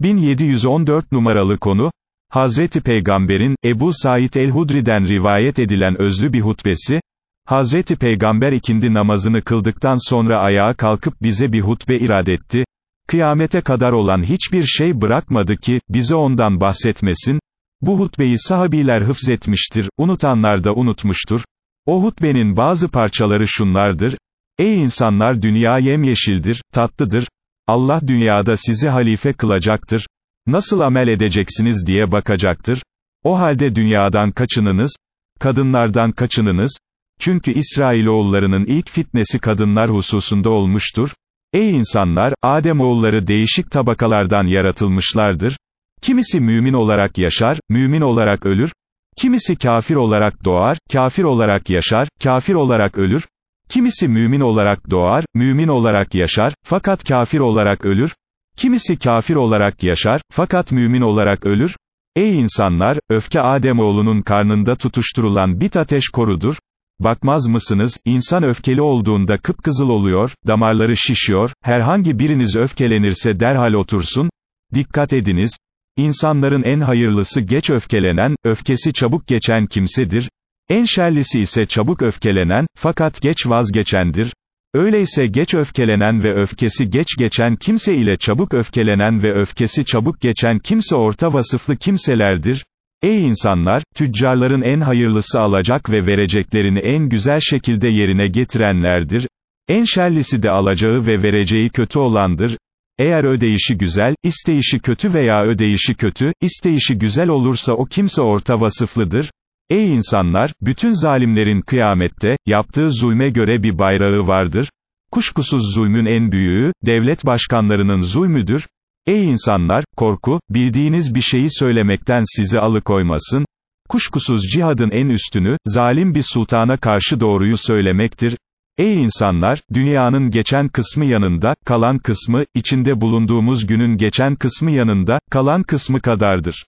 1714 numaralı konu, Hazreti Peygamber'in, Ebu Said el-Hudri'den rivayet edilen özlü bir hutbesi, Hazreti Peygamber ikindi namazını kıldıktan sonra ayağa kalkıp bize bir hutbe irad etti, kıyamete kadar olan hiçbir şey bırakmadı ki, bize ondan bahsetmesin, bu hutbeyi sahabiler hıfzetmiştir, unutanlar da unutmuştur, o hutbenin bazı parçaları şunlardır, Ey insanlar dünya yemyeşildir, tatlıdır, Allah dünyada sizi halife kılacaktır, nasıl amel edeceksiniz diye bakacaktır, o halde dünyadan kaçınınız, kadınlardan kaçınınız, çünkü İsrailoğullarının ilk fitnesi kadınlar hususunda olmuştur, Ey insanlar, Ademoğulları değişik tabakalardan yaratılmışlardır, kimisi mümin olarak yaşar, mümin olarak ölür, kimisi kafir olarak doğar, kafir olarak yaşar, kafir olarak ölür, kimisi mümin olarak doğar, mümin olarak yaşar, fakat kafir olarak ölür, kimisi kafir olarak yaşar, fakat mümin olarak ölür, Ey insanlar, öfke Ademoğlunun karnında tutuşturulan bit ateş korudur, bakmaz mısınız, insan öfkeli olduğunda kıpkızıl oluyor, damarları şişiyor, herhangi biriniz öfkelenirse derhal otursun, dikkat ediniz, İnsanların en hayırlısı geç öfkelenen, öfkesi çabuk geçen kimsedir, en şerlisi ise çabuk öfkelenen, fakat geç vazgeçendir, öyleyse geç öfkelenen ve öfkesi geç geçen kimse ile çabuk öfkelenen ve öfkesi çabuk geçen kimse orta vasıflı kimselerdir, Ey insanlar, tüccarların en hayırlısı alacak ve vereceklerini en güzel şekilde yerine getirenlerdir, en şerlisi de alacağı ve vereceği kötü olandır, eğer ödeyişi güzel, isteyişi kötü veya ödeyişi kötü, isteyişi güzel olursa o kimse orta vasıflıdır. Ey insanlar, bütün zalimlerin kıyamette, yaptığı zulme göre bir bayrağı vardır. Kuşkusuz zulmün en büyüğü, devlet başkanlarının zulmüdür. Ey insanlar, korku, bildiğiniz bir şeyi söylemekten sizi alıkoymasın. Kuşkusuz cihadın en üstünü, zalim bir sultana karşı doğruyu söylemektir. Ey insanlar, dünyanın geçen kısmı yanında, kalan kısmı, içinde bulunduğumuz günün geçen kısmı yanında, kalan kısmı kadardır.